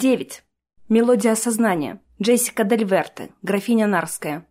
Девять. Мелодия сознания. Джессика Дельверте, графиня Нарская.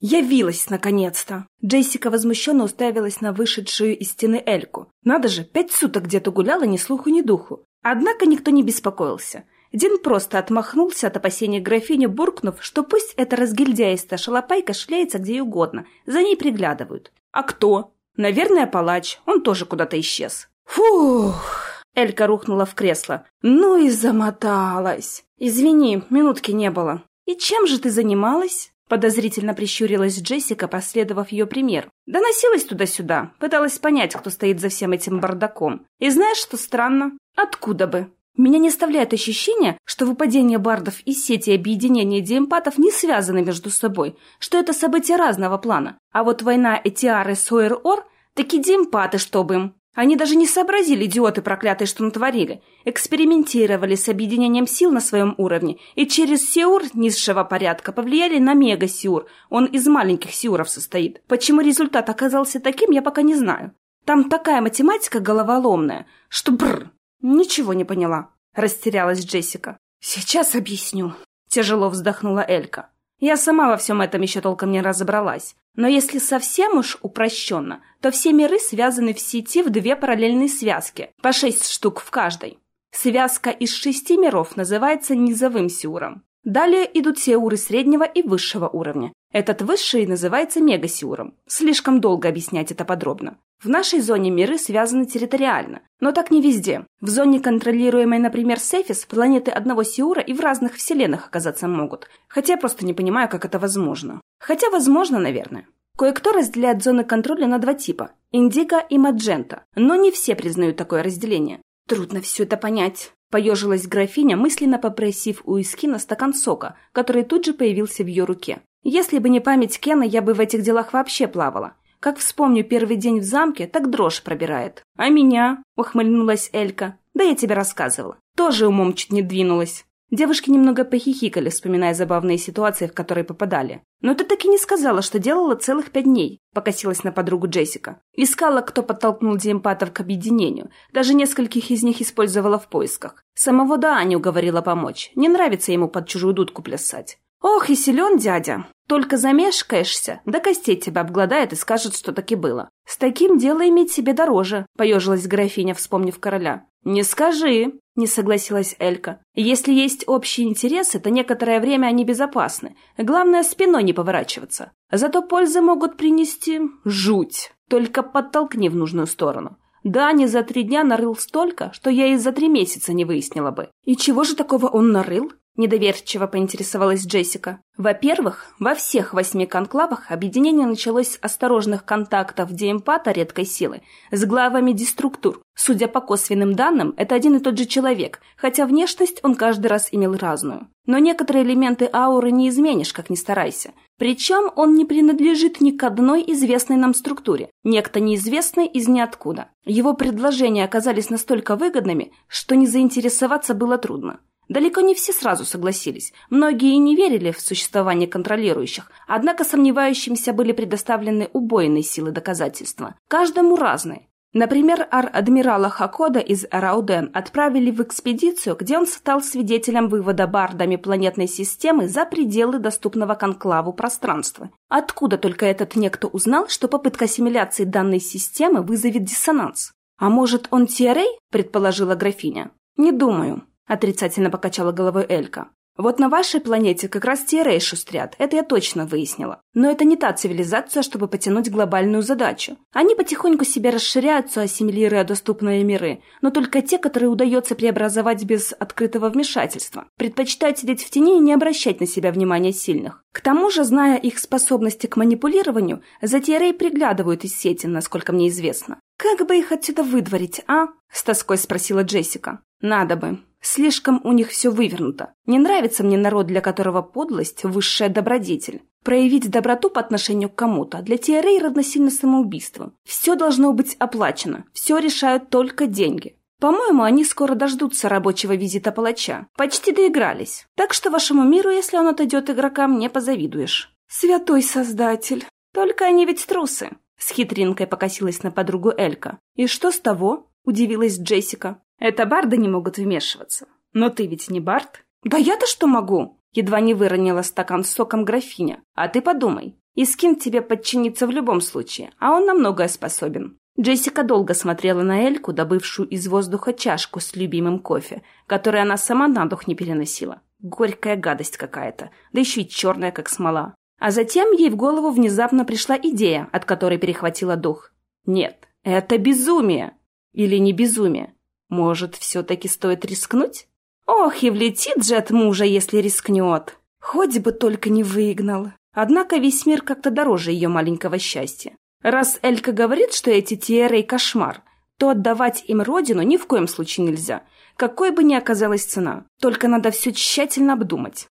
Явилась, наконец-то! Джессика возмущенно уставилась на вышедшую из стены Эльку. Надо же, пять суток где-то гуляла ни слуху, ни духу. Однако никто не беспокоился. Дин просто отмахнулся от опасений графини, буркнув, что пусть эта разгильдяистая шалопайка шляется где угодно, за ней приглядывают. А кто? Наверное, палач, он тоже куда-то исчез. Фух! Элька рухнула в кресло. Ну и замоталась. Извини, минутки не было. И чем же ты занималась? Подозрительно прищурилась Джессика, последовав ее пример. Доносилась туда-сюда, пыталась понять, кто стоит за всем этим бардаком. И знаешь, что странно? Откуда бы? Меня не оставляет ощущение, что выпадение бардов из сети объединения диэмпатов не связаны между собой, что это события разного плана. А вот война Этиары Сойер-Ор – таки диэмпаты, чтобы им. Они даже не сообразили, идиоты проклятые, что натворили. Экспериментировали с объединением сил на своем уровне и через Сиур низшего порядка повлияли на Мега-Сиур. Он из маленьких Сиуров состоит. Почему результат оказался таким, я пока не знаю. Там такая математика головоломная, что бррр. Ничего не поняла. Растерялась Джессика. Сейчас объясню. Тяжело вздохнула Элька. Я сама во всем этом еще толком не разобралась. Но если совсем уж упрощенно, то все миры связаны в сети в две параллельные связки, по шесть штук в каждой. Связка из шести миров называется низовым сиуром. Далее идут сиуры среднего и высшего уровня. Этот высший называется мегасиуром. Слишком долго объяснять это подробно. В нашей зоне миры связаны территориально, но так не везде. В зоне, контролируемой, например, Сефис, планеты одного Сиура и в разных вселенных оказаться могут. Хотя я просто не понимаю, как это возможно. Хотя возможно, наверное. Кое-кто разделяет зоны контроля на два типа – индиго и маджента, но не все признают такое разделение. Трудно все это понять. Поежилась графиня, мысленно попросив у Искина стакан сока, который тут же появился в ее руке. Если бы не память Кена, я бы в этих делах вообще плавала. Как вспомню первый день в замке, так дрожь пробирает. А меня? Ухмыльнулась Элька. Да я тебе рассказывала. Тоже умом чуть не двинулась. Девушки немного похихикали, вспоминая забавные ситуации, в которые попадали. «Но ты так и не сказала, что делала целых пять дней», — покосилась на подругу Джессика. Искала, кто подтолкнул диэмпатов к объединению. Даже нескольких из них использовала в поисках. Самого Даани уговорила помочь. Не нравится ему под чужую дудку плясать. «Ох, и силен дядя! Только замешкаешься, до костей тебя обгладает и скажет, что таки было. С таким дело иметь себе дороже», — поежилась графиня, вспомнив короля. «Не скажи», — не согласилась Элька. «Если есть общие интересы, то некоторое время они безопасны. Главное, спиной не поворачиваться. Зато пользы могут принести жуть. Только подтолкни в нужную сторону. Дани за три дня нарыл столько, что я и за три месяца не выяснила бы. И чего же такого он нарыл? Недоверчиво поинтересовалась Джессика. Во-первых, во всех восьми конклавах объединение началось с осторожных контактов Диэмпата редкой силы с главами деструктур. Судя по косвенным данным, это один и тот же человек, хотя внешность он каждый раз имел разную. Но некоторые элементы ауры не изменишь, как ни старайся. Причем он не принадлежит ни к одной известной нам структуре. Некто неизвестный из ниоткуда. Его предложения оказались настолько выгодными, что не заинтересоваться было трудно. Далеко не все сразу согласились. Многие не верили в существование контролирующих, однако сомневающимся были предоставлены убойные силы доказательства. Каждому разные. Например, ар-адмирала Хакода из Рауден отправили в экспедицию, где он стал свидетелем вывода бардами планетной системы за пределы доступного конклаву пространства. Откуда только этот некто узнал, что попытка ассимиляции данной системы вызовет диссонанс? А может, он Тиарей, предположила графиня? Не думаю. — отрицательно покачала головой Элька. «Вот на вашей планете как раз Тиэрей шустрят, это я точно выяснила. Но это не та цивилизация, чтобы потянуть глобальную задачу. Они потихоньку себе расширяются, ассимилируя доступные миры, но только те, которые удается преобразовать без открытого вмешательства. Предпочитают сидеть в тени и не обращать на себя внимания сильных. К тому же, зная их способности к манипулированию, за Тиэрей приглядывают из сети, насколько мне известно. «Как бы их отсюда выдворить, а?» — с тоской спросила Джессика. «Надо бы», Слишком у них все вывернуто. Не нравится мне народ, для которого подлость – высшая добродетель. Проявить доброту по отношению к кому-то для TRA равносильно самоубийству. Все должно быть оплачено. Все решают только деньги. По-моему, они скоро дождутся рабочего визита палача. Почти доигрались. Так что вашему миру, если он отойдет игрокам, не позавидуешь. Святой Создатель. Только они ведь трусы. С хитринкой покосилась на подругу Элька. И что с того? Удивилась Джессика. Это барды не могут вмешиваться. Но ты ведь не Барт? Да я-то что могу? Едва не выронила стакан с соком графиня. А ты подумай. Искин тебе подчинится в любом случае, а он на многое способен. Джессика долго смотрела на Эльку, добывшую из воздуха чашку с любимым кофе, который она сама на дух не переносила. Горькая гадость какая-то, да еще и черная, как смола. А затем ей в голову внезапно пришла идея, от которой перехватила дух. Нет, это безумие. Или не безумие. Может, все-таки стоит рискнуть? Ох, и влетит же от мужа, если рискнет. Хоть бы только не выгнал. Однако весь мир как-то дороже ее маленького счастья. Раз Элька говорит, что эти Тиэрей кошмар, то отдавать им родину ни в коем случае нельзя, какой бы ни оказалась цена. Только надо все тщательно обдумать.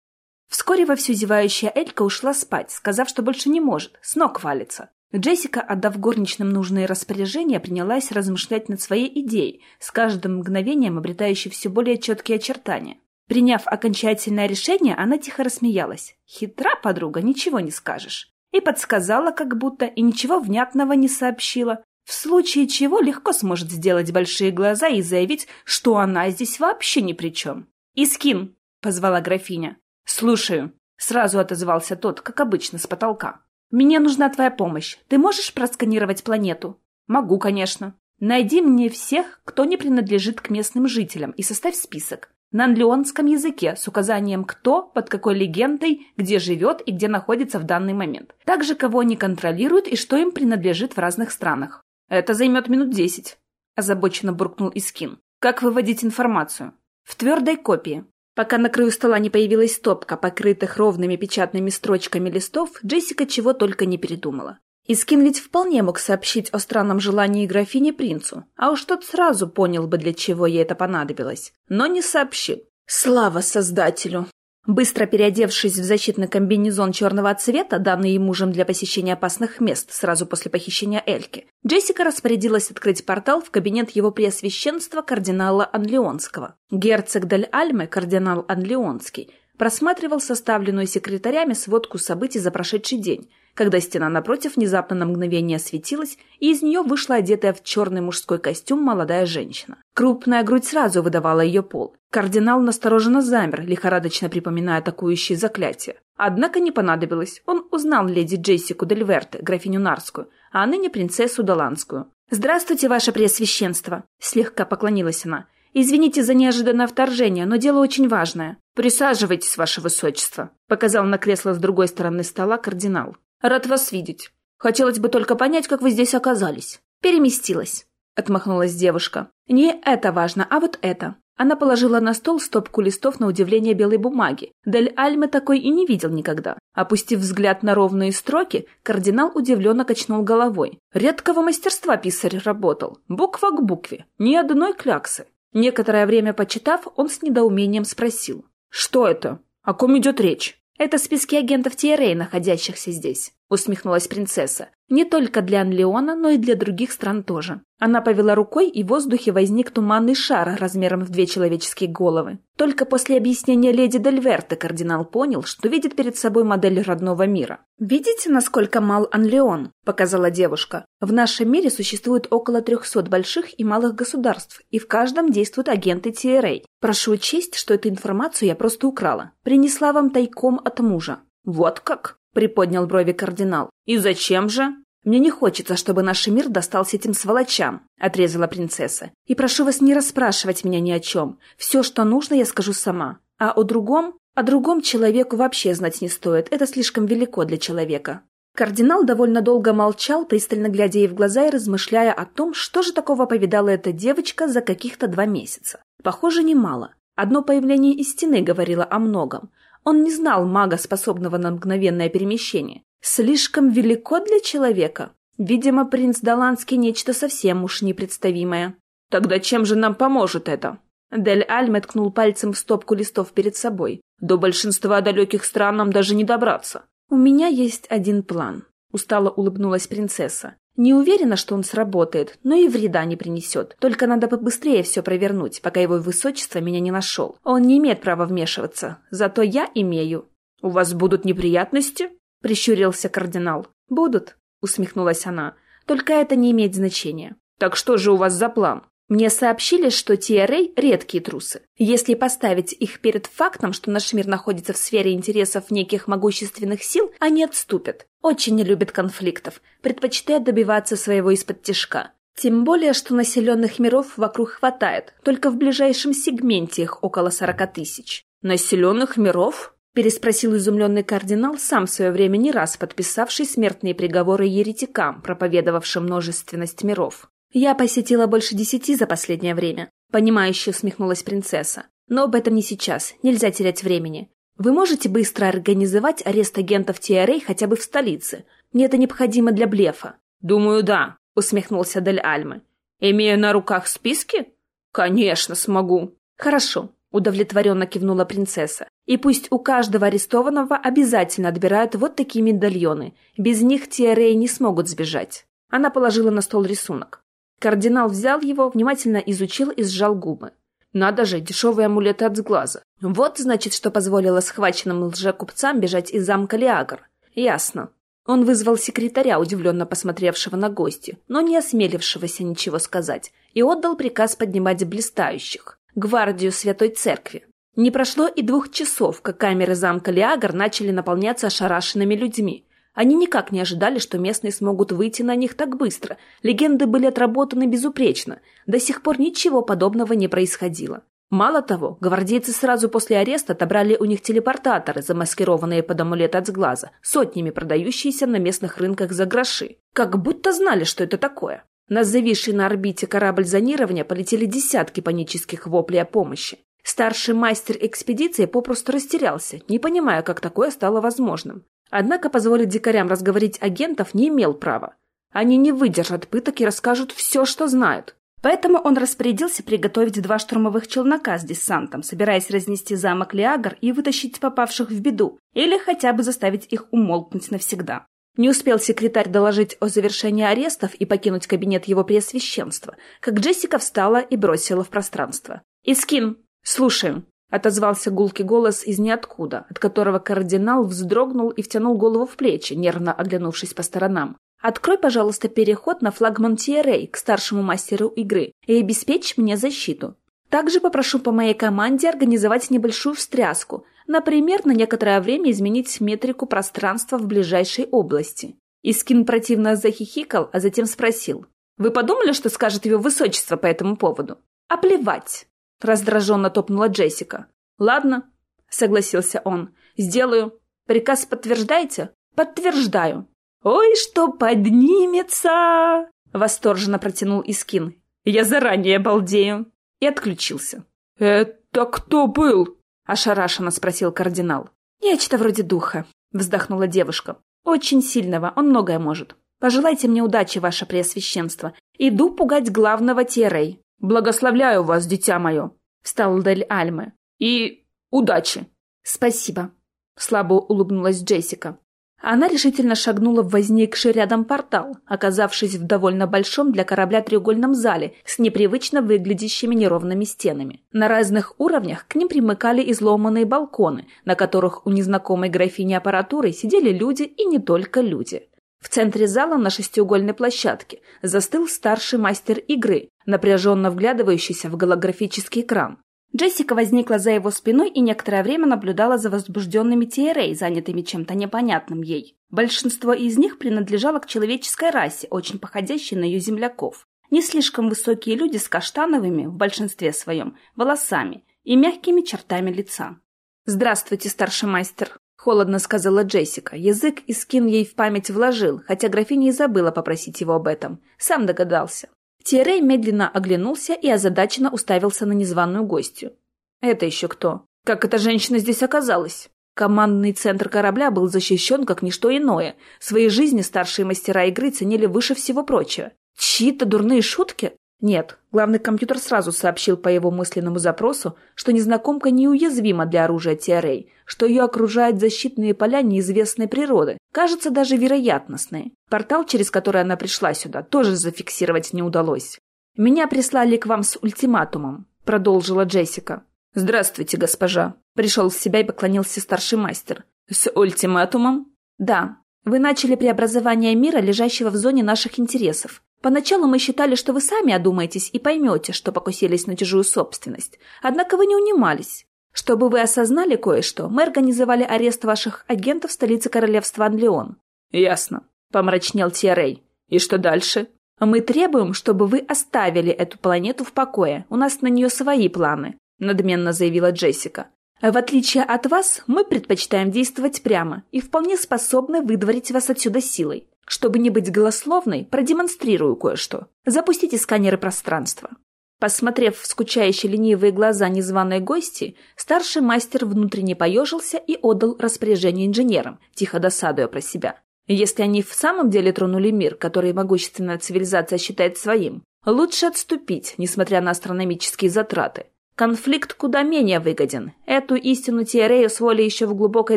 Вскоре вовсю зевающая Элька ушла спать, сказав, что больше не может, с ног валится. Джессика, отдав горничным нужные распоряжения, принялась размышлять над своей идеей, с каждым мгновением обретающей все более четкие очертания. Приняв окончательное решение, она тихо рассмеялась. Хитра подруга, ничего не скажешь. И подсказала как будто, и ничего внятного не сообщила. В случае чего легко сможет сделать большие глаза и заявить, что она здесь вообще ни при чем. «Искин!» — позвала графиня. «Слушаю», — сразу отозвался тот, как обычно, с потолка. «Мне нужна твоя помощь. Ты можешь просканировать планету?» «Могу, конечно. Найди мне всех, кто не принадлежит к местным жителям, и составь список на англионском языке с указанием кто, под какой легендой, где живет и где находится в данный момент. Также кого они контролируют и что им принадлежит в разных странах. Это займет минут десять. Озабоченно буркнул Искин. Как выводить информацию? В твердой копии. Пока на краю стола не появилась стопка, покрытых ровными печатными строчками листов, Джессика чего только не передумала. Искин ведь вполне мог сообщить о странном желании графини принцу, а уж тот сразу понял бы, для чего ей это понадобилось. Но не сообщил. Слава создателю! Быстро переодевшись в защитный комбинезон черного цвета, данный ей мужем для посещения опасных мест сразу после похищения Эльки, Джессика распорядилась открыть портал в кабинет его преосвященства кардинала Анлеонского. Герцог Дель Альме, кардинал Анлеонский, просматривал составленную секретарями сводку событий за прошедший день, когда стена напротив внезапно на мгновение осветилась, и из нее вышла одетая в черный мужской костюм молодая женщина. Крупная грудь сразу выдавала ее пол. Кардинал настороженно замер, лихорадочно припоминая атакующие заклятия. Однако не понадобилось. Он узнал леди Джессику Дельверте, графиню Нарскую, а ныне принцессу Доланскую. «Здравствуйте, ваше преосвященство!» Слегка поклонилась она. «Извините за неожиданное вторжение, но дело очень важное». «Присаживайтесь, ваше высочество», — показал на кресло с другой стороны стола кардинал. Рад вас видеть. Хотелось бы только понять, как вы здесь оказались. Переместилась. Отмахнулась девушка. Не это важно, а вот это. Она положила на стол стопку листов на удивление белой бумаги. Дель Альме такой и не видел никогда. Опустив взгляд на ровные строки, кардинал удивленно качнул головой. Редкого мастерства писарь работал. Буква к букве. Ни одной кляксы. Некоторое время почитав, он с недоумением спросил. «Что это? О ком идет речь?» «Это списки агентов ТРА, находящихся здесь», — усмехнулась принцесса. «Не только для Анлеона, но и для других стран тоже». Она повела рукой, и в воздухе возник туманный шар размером в две человеческие головы. Только после объяснения леди Дельверте кардинал понял, что видит перед собой модель родного мира. «Видите, насколько мал Анлеон?» – показала девушка. «В нашем мире существует около трехсот больших и малых государств, и в каждом действуют агенты ТРА. Прошу учесть, что эту информацию я просто украла. Принесла вам тайком от мужа». «Вот как?» – приподнял брови кардинал. «И зачем же?» «Мне не хочется, чтобы наш мир достался этим сволочам», — отрезала принцесса. «И прошу вас не расспрашивать меня ни о чем. Все, что нужно, я скажу сама. А о другом? О другом человеку вообще знать не стоит. Это слишком велико для человека». Кардинал довольно долго молчал, пристально глядя ей в глаза и размышляя о том, что же такого повидала эта девочка за каких-то два месяца. Похоже, немало. Одно появление из стены говорило о многом. Он не знал мага, способного на мгновенное перемещение. Слишком велико для человека. Видимо, принц Даланский нечто совсем уж непредставимое. Тогда чем же нам поможет это? Дель Альме ткнул пальцем в стопку листов перед собой. До большинства далеких стран нам даже не добраться. У меня есть один план. Устало улыбнулась принцесса. Не уверена, что он сработает, но и вреда не принесет. Только надо побыстрее все провернуть, пока его высочество меня не нашел. Он не имеет права вмешиваться. Зато я имею. У вас будут неприятности? — прищурился кардинал. «Будут», — усмехнулась она. «Только это не имеет значения». «Так что же у вас за план?» Мне сообщили, что TRA – редкие трусы. Если поставить их перед фактом, что наш мир находится в сфере интересов неких могущественных сил, они отступят. Очень не любят конфликтов, предпочитают добиваться своего из-под тяжка. Тем более, что населенных миров вокруг хватает, только в ближайшем сегменте их около 40 тысяч. «Населенных миров?» – переспросил изумленный кардинал, сам в свое время не раз подписавший смертные приговоры еретикам, проповедовавшим множественность миров. «Я посетила больше десяти за последнее время», — понимающе усмехнулась принцесса. «Но об этом не сейчас, нельзя терять времени. Вы можете быстро организовать арест агентов TRA хотя бы в столице? Мне это необходимо для блефа». «Думаю, да», — усмехнулся Дель Альмы. «Имея на руках списки?» «Конечно, смогу». «Хорошо», — удовлетворенно кивнула принцесса. «И пусть у каждого арестованного обязательно отбирают вот такие медальоны. Без них TRA не смогут сбежать». Она положила на стол рисунок. Кардинал взял его, внимательно изучил и сжал губы. Надо же, дешевые амулеты от сглаза. Вот, значит, что позволило схваченным лжекупцам бежать из замка Лиагр. Ясно. Он вызвал секретаря, удивленно посмотревшего на гости, но не осмелившегося ничего сказать, и отдал приказ поднимать блистающих, гвардию Святой Церкви. Не прошло и двух часов, как камеры замка Лиагр начали наполняться ошарашенными людьми, они никак не ожидали, что местные смогут выйти на них так быстро. Легенды были отработаны безупречно. До сих пор ничего подобного не происходило. Мало того, гвардейцы сразу после ареста отобрали у них телепортаторы, замаскированные под амулет от сглаза, сотнями продающиеся на местных рынках за гроши. Как будто знали, что это такое. На зависший на орбите корабль зонирования полетели десятки панических воплей о помощи. Старший мастер экспедиции попросту растерялся, не понимая, как такое стало возможным. Однако позволить дикарям разговорить агентов не имел права. Они не выдержат пыток и расскажут все, что знают. Поэтому он распорядился приготовить два штурмовых челнока с десантом, собираясь разнести замок Лиагр и вытащить попавших в беду, или хотя бы заставить их умолкнуть навсегда. Не успел секретарь доложить о завершении арестов и покинуть кабинет его преосвященства, как Джессика встала и бросила в пространство. «Искин, слушаю». — отозвался гулкий голос из ниоткуда, от которого кардинал вздрогнул и втянул голову в плечи, нервно оглянувшись по сторонам. «Открой, пожалуйста, переход на флагман Тиерей к старшему мастеру игры и обеспечь мне защиту. Также попрошу по моей команде организовать небольшую встряску, например, на некоторое время изменить метрику пространства в ближайшей области». Искин противно захихикал, а затем спросил. «Вы подумали, что скажет его высочество по этому поводу?» «А плевать!» — раздраженно топнула Джессика. «Ладно», — согласился он. «Сделаю. Приказ подтверждаете?» «Подтверждаю». «Ой, что поднимется!» — восторженно протянул Искин. «Я заранее балдею!» И отключился. «Это кто был?» — ошарашенно спросил кардинал. «Нечто вроде духа», — вздохнула девушка. «Очень сильного, он многое может. Пожелайте мне удачи, ваше преосвященство. Иду пугать главного Терей. «Благословляю вас, дитя мое!» — встал Дель Альмы. «И удачи!» «Спасибо!» — слабо улыбнулась Джессика. Она решительно шагнула в возникший рядом портал, оказавшись в довольно большом для корабля треугольном зале с непривычно выглядящими неровными стенами. На разных уровнях к ним примыкали изломанные балконы, на которых у незнакомой графини аппаратуры сидели люди и не только люди. В центре зала на шестиугольной площадке застыл старший мастер игры, напряженно вглядывающийся в голографический экран. Джессика возникла за его спиной и некоторое время наблюдала за возбужденными TRA, занятыми чем-то непонятным ей. Большинство из них принадлежало к человеческой расе, очень походящей на ее земляков. Не слишком высокие люди с каштановыми, в большинстве своем, волосами и мягкими чертами лица. «Здравствуйте, старший мастер», Холодно сказала Джессика. Язык и скин ей в память вложил, хотя графиня и забыла попросить его об этом. Сам догадался. Тирей медленно оглянулся и озадаченно уставился на незваную гостью. «Это еще кто? Как эта женщина здесь оказалась?» Командный центр корабля был защищен как ничто иное. Свои жизни старшие мастера игры ценили выше всего прочего. Чьи-то дурные шутки? Нет, главный компьютер сразу сообщил по его мысленному запросу, что незнакомка неуязвима для оружия TRA, что ее окружают защитные поля неизвестной природы, кажется, даже вероятностные. Портал, через который она пришла сюда, тоже зафиксировать не удалось. «Меня прислали к вам с ультиматумом», — продолжила Джессика. «Здравствуйте, госпожа», — пришел в себя и поклонился старший мастер. «С ультиматумом?» «Да. Вы начали преобразование мира, лежащего в зоне наших интересов. Поначалу мы считали, что вы сами одумаетесь и поймете, что покусились на чужую собственность. Однако вы не унимались. Чтобы вы осознали кое-что, мы организовали арест ваших агентов в столице королевства Анлеон». «Ясно», — помрачнел Тиарей. «И что дальше?» «Мы требуем, чтобы вы оставили эту планету в покое. У нас на нее свои планы», — надменно заявила Джессика. «В отличие от вас, мы предпочитаем действовать прямо и вполне способны выдворить вас отсюда силой. Чтобы не быть голословной, продемонстрирую кое-что. Запустите сканеры пространства». Посмотрев в скучающие ленивые глаза незваной гости, старший мастер внутренне поежился и отдал распоряжение инженерам, тихо досадуя про себя. Если они в самом деле тронули мир, который могущественная цивилизация считает своим, лучше отступить, несмотря на астрономические затраты. Конфликт куда менее выгоден. Эту истину Тиарея усвоили еще в глубокой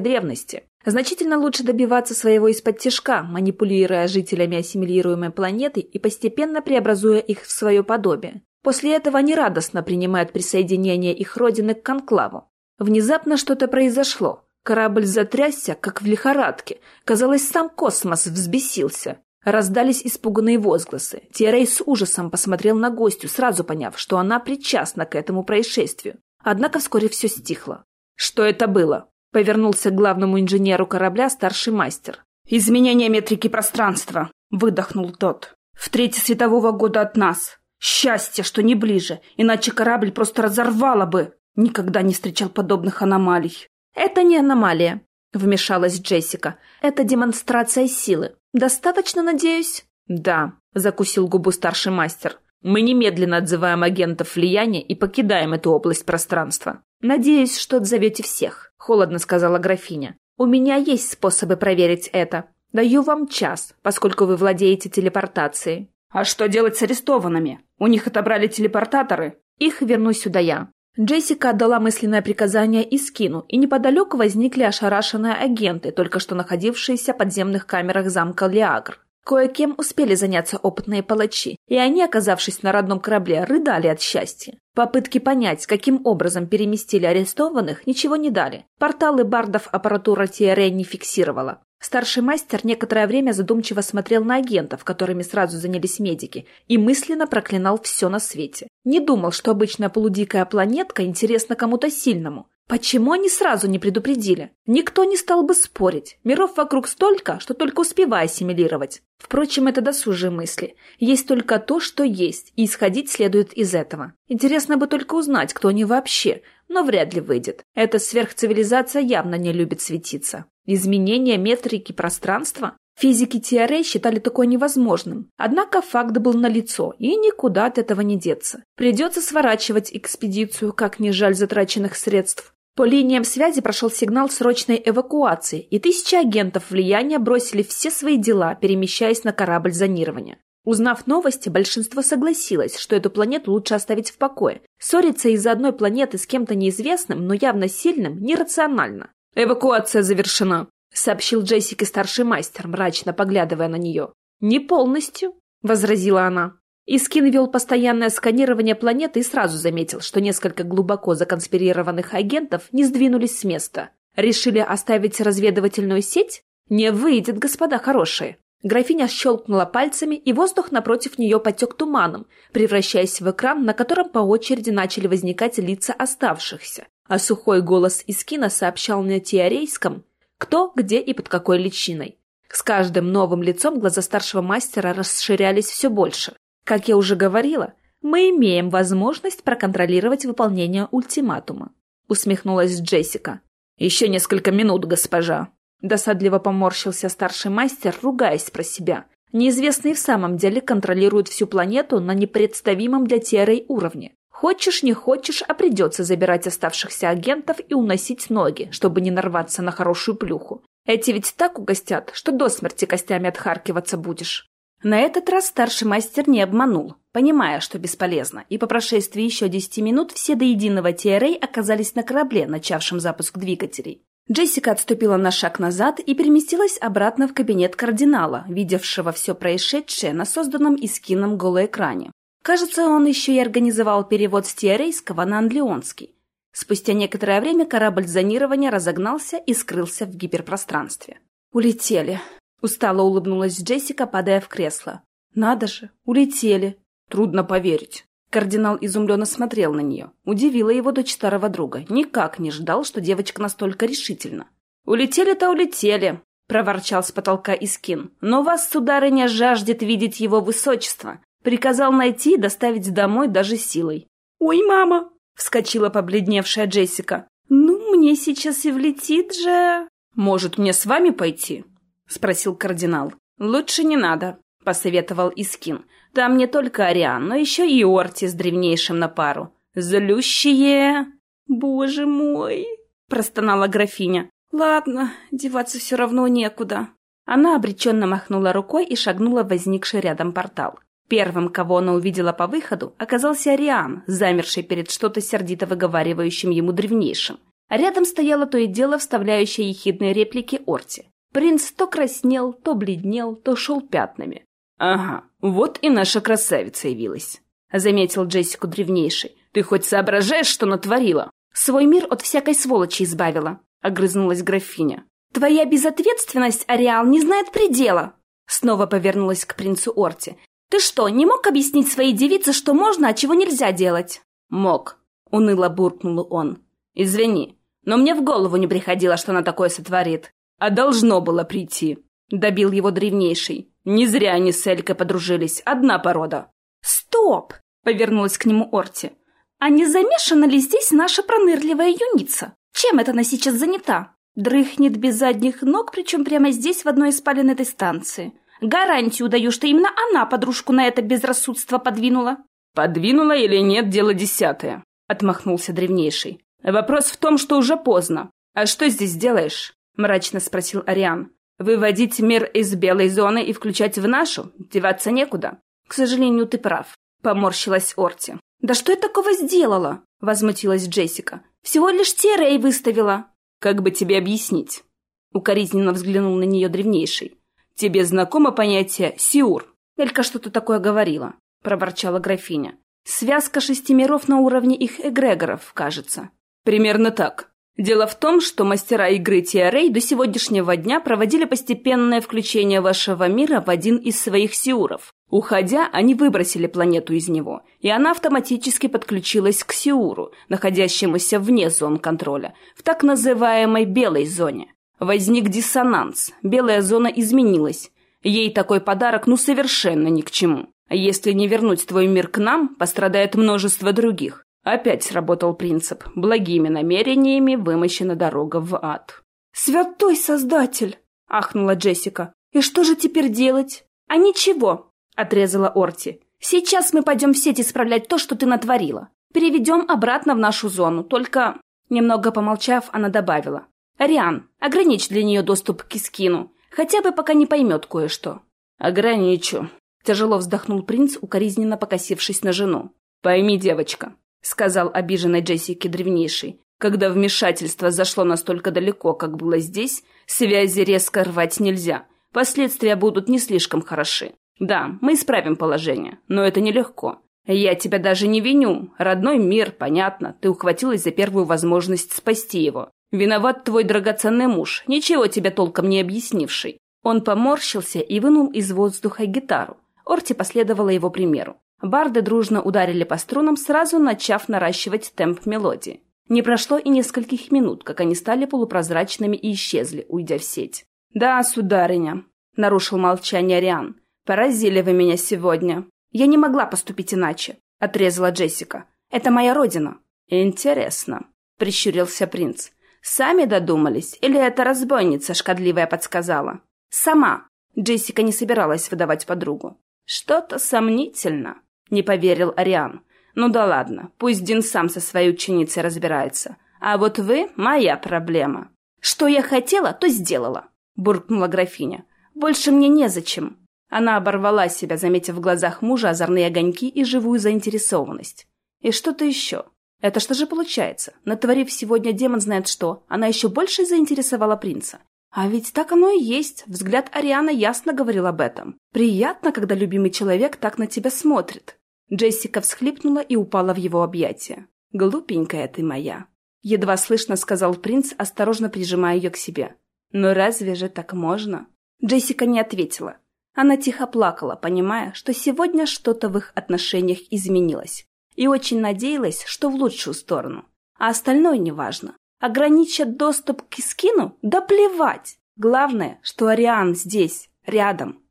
древности. Значительно лучше добиваться своего из-под тяжка, манипулируя жителями ассимилируемой планеты и постепенно преобразуя их в свое подобие. После этого они радостно принимают присоединение их родины к конклаву. Внезапно что-то произошло. Корабль затрясся, как в лихорадке. Казалось, сам космос взбесился. Раздались испуганные возгласы. Тиарей с ужасом посмотрел на гостю, сразу поняв, что она причастна к этому происшествию. Однако вскоре все стихло. «Что это было?» — повернулся к главному инженеру корабля старший мастер. «Изменение метрики пространства», — выдохнул тот. «В третье светового года от нас. Счастье, что не ближе, иначе корабль просто разорвало бы. Никогда не встречал подобных аномалий. «Это не аномалия», — вмешалась Джессика. «Это демонстрация силы. Достаточно, надеюсь?» «Да», — закусил губу старший мастер. «Мы немедленно отзываем агентов влияния и покидаем эту область пространства». «Надеюсь, что отзовете всех», — холодно сказала графиня. «У меня есть способы проверить это. Даю вам час, поскольку вы владеете телепортацией». «А что делать с арестованными? У них отобрали телепортаторы?» «Их верну сюда я. Джессика отдала мысленное приказание Искину, и неподалеку возникли ошарашенные агенты, только что находившиеся в подземных камерах замка Лиагр. Кое-кем успели заняться опытные палачи, и они, оказавшись на родном корабле, рыдали от счастья. Попытки понять, каким образом переместили арестованных, ничего не дали. Порталы бардов аппаратура TRA не фиксировала. Старший мастер некоторое время задумчиво смотрел на агентов, которыми сразу занялись медики, и мысленно проклинал все на свете. Не думал, что обычная полудикая планетка интересна кому-то сильному. Почему они сразу не предупредили? Никто не стал бы спорить. Миров вокруг столько, что только успевай ассимилировать. Впрочем, это досужие мысли. Есть только то, что есть, и исходить следует из этого. Интересно бы только узнать, кто они вообще, но вряд ли выйдет. Эта сверхцивилизация явно не любит светиться. Изменение метрики пространства? Физики Тиаре считали такое невозможным. Однако факт был налицо, и никуда от этого не деться. Придется сворачивать экспедицию, как не жаль затраченных средств. По линиям связи прошел сигнал срочной эвакуации, и тысячи агентов влияния бросили все свои дела, перемещаясь на корабль зонирования. Узнав новости, большинство согласилось, что эту планету лучше оставить в покое. Ссориться из-за одной планеты с кем-то неизвестным, но явно сильным, нерационально. «Эвакуация завершена», — сообщил Джессике старший мастер, мрачно поглядывая на нее. «Не полностью», — возразила она. Искин вел постоянное сканирование планеты и сразу заметил, что несколько глубоко законспирированных агентов не сдвинулись с места. Решили оставить разведывательную сеть? Не выйдет, господа хорошие. Графиня щелкнула пальцами, и воздух напротив нее потек туманом, превращаясь в экран, на котором по очереди начали возникать лица оставшихся. А сухой голос Искина сообщал на тиарейском, кто, где и под какой личиной. С каждым новым лицом глаза старшего мастера расширялись все больше. Как я уже говорила, мы имеем возможность проконтролировать выполнение ультиматума. Усмехнулась Джессика. «Еще несколько минут, госпожа», Досадливо поморщился старший мастер, ругаясь про себя. Неизвестный в самом деле контролирует всю планету на непредставимом для Террой уровне. Хочешь, не хочешь, а придется забирать оставшихся агентов и уносить ноги, чтобы не нарваться на хорошую плюху. Эти ведь так угостят, что до смерти костями отхаркиваться будешь. На этот раз старший мастер не обманул, понимая, что бесполезно, и по прошествии еще десяти минут все до единого TRA оказались на корабле, начавшем запуск двигателей. Джессика отступила на шаг назад и переместилась обратно в кабинет кардинала, видевшего все происшедшее на созданном Искином голоэкране. Кажется, он еще и организовал перевод с тиарейского на англионский. Спустя некоторое время корабль зонирования разогнался и скрылся в гиперпространстве. «Улетели», — устало улыбнулась Джессика, падая в кресло. Надо же, улетели. Трудно поверить. Кардинал изумленно смотрел на нее. Удивила его дочь старого друга. Никак не ждал, что девочка настолько решительна. «Улетели-то улетели», — проворчал с потолка Искин. «Но вас, сударыня, жаждет видеть его высочество. Приказал найти и доставить домой даже силой». «Ой, мама!» — вскочила побледневшая Джессика. «Ну, мне сейчас и влетит же...» «Может, мне с вами пойти?» — спросил кардинал. «Лучше не надо», — посоветовал Искин. «Там не только Ариан, но еще и Орти с древнейшим на пару. Злющие...» «Боже мой!» — простонала графиня. «Ладно, деваться все равно некуда». Она обреченно махнула рукой и шагнула в возникший рядом портал. Первым, кого она увидела по выходу, оказался Ариан, замерший перед что-то сердито выговаривающим ему древнейшим. Рядом стояла то и дело вставляющая ехидные реплики Орти. Принц то краснел, то бледнел, то шел пятнами. «Ага, вот и наша красавица явилась», — заметил Джессику древнейший. «Ты хоть соображаешь, что натворила?» «Свой мир от всякой сволочи избавила», — огрызнулась графиня. «Твоя безответственность, Ариал, не знает предела!» Снова повернулась к принцу Орти. «Ты что, не мог объяснить своей девице, что можно, а чего нельзя делать?» «Мог», — уныло буркнул он. «Извини, но мне в голову не приходило, что она такое сотворит. А должно было прийти», — добил его древнейший. «Не зря они с Элькой подружились. Одна порода». «Стоп!» — повернулась к нему Орти. «А не замешана ли здесь наша пронырливая юница? Чем это она сейчас занята? Дрыхнет без задних ног, причем прямо здесь, в одной из спален этой станции. Гарантию даю, что именно она подружку на это безрассудство подвинула». «Подвинула или нет, дело десятое», — отмахнулся древнейший. «Вопрос в том, что уже поздно. А что здесь делаешь?» — мрачно спросил Ариан. «Выводить мир из белой зоны и включать в нашу? Деваться некуда?» «К сожалению, ты прав», — поморщилась Орти. «Да что я такого сделала?» — возмутилась Джессика. «Всего лишь Терей выставила». «Как бы тебе объяснить?» — укоризненно взглянул на нее древнейший. «Тебе знакомо понятие «сиур»?» «Элька что-то такое говорила», — проворчала графиня. «Связка шести миров на уровне их эгрегоров, кажется». Примерно так. Дело в том, что мастера игры TRA до сегодняшнего дня проводили постепенное включение вашего мира в один из своих сиуров. Уходя, они выбросили планету из него, и она автоматически подключилась к сиуру, находящемуся вне зон контроля, в так называемой белой зоне. Возник диссонанс, белая зона изменилась. Ей такой подарок ну совершенно ни к чему. Если не вернуть твой мир к нам, пострадает множество других. Опять сработал принцип. Благими намерениями вымощена дорога в ад. «Святой Создатель!» — ахнула Джессика. «И что же теперь делать?» «А ничего!» — отрезала Орти. «Сейчас мы пойдем в сеть исправлять то, что ты натворила. Переведем обратно в нашу зону, только...» Немного помолчав, она добавила. «Ариан, ограничь для нее доступ к Искину, хотя бы пока не поймет кое-что». «Ограничу», — тяжело вздохнул принц, укоризненно покосившись на жену. «Пойми, девочка, — сказал обиженной Джессике древнейший. «Когда вмешательство зашло настолько далеко, как было здесь, связи резко рвать нельзя. Последствия будут не слишком хороши. Да, мы исправим положение, но это нелегко. Я тебя даже не виню. Родной мир, понятно. Ты ухватилась за первую возможность спасти его. Виноват твой драгоценный муж, ничего тебе толком не объяснивший». Он поморщился и вынул из воздуха гитару. Орти последовала его примеру. Барды дружно ударили по струнам, сразу начав наращивать темп мелодии. Не прошло и нескольких минут, как они стали полупрозрачными и исчезли, уйдя в сеть. «Да, сударыня», — нарушил молчание Риан. «Поразили вы меня сегодня. Я не могла поступить иначе», — отрезала Джессика. «Это моя родина». «Интересно», — прищурился принц. «Сами додумались? Или эта разбойница шкодливая подсказала?» «Сама». Джессика не собиралась выдавать подругу. «Что-то сомнительно», не поверил Ариан. «Ну да ладно, пусть Дин сам со своей ученицей разбирается. А вот вы — моя проблема». «Что я хотела, то сделала», — буркнула графиня. «Больше мне незачем». Она оборвала себя, заметив в глазах мужа озорные огоньки и живую заинтересованность. И что-то еще. Это что же получается? Натворив сегодня демон знает что, она еще больше заинтересовала принца. А ведь так оно и есть. Взгляд Арианы ясно говорил об этом. Приятно, когда любимый человек так на тебя смотрит. Джессика всхлипнула и упала в его объятия. «Глупенькая ты моя!» Едва слышно сказал принц, осторожно прижимая ее к себе. «Но разве же так можно?» Джессика не ответила. Она тихо плакала, понимая, что сегодня что-то в их отношениях изменилось. И очень надеялась, что в лучшую сторону. А остальное неважно. Ограничат доступ к Искину? Да плевать! Главное, что Ариан здесь, рядом.